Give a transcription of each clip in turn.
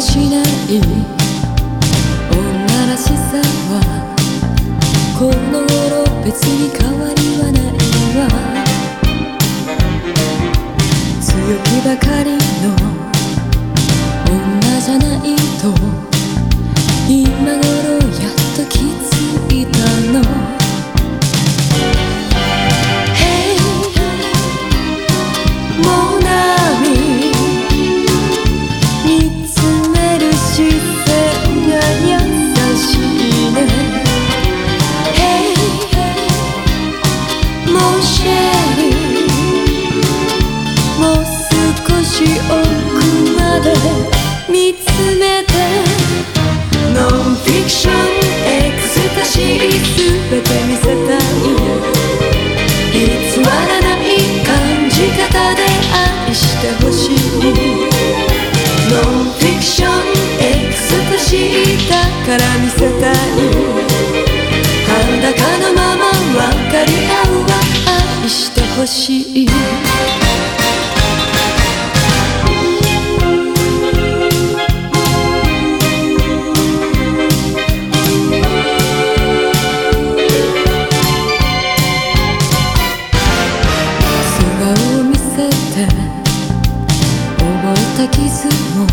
しない女らしさはこの頃別に変わりはないわ。強気ばかりの女じゃないと今頃やっと気づいたの。もうて。ノンフィクションエクスタシー全て見せたい。偽らない感じ方で愛してほしい。ノンフィクションエクスタシーだから見せたい。裸のまま分かり合うは愛してほしい。て覚えた傷も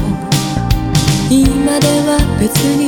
今では別に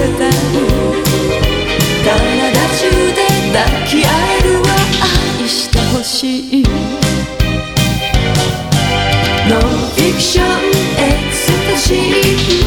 せたい。体中で抱き合えるは愛してほしい。ノンフィクションエクスタシー。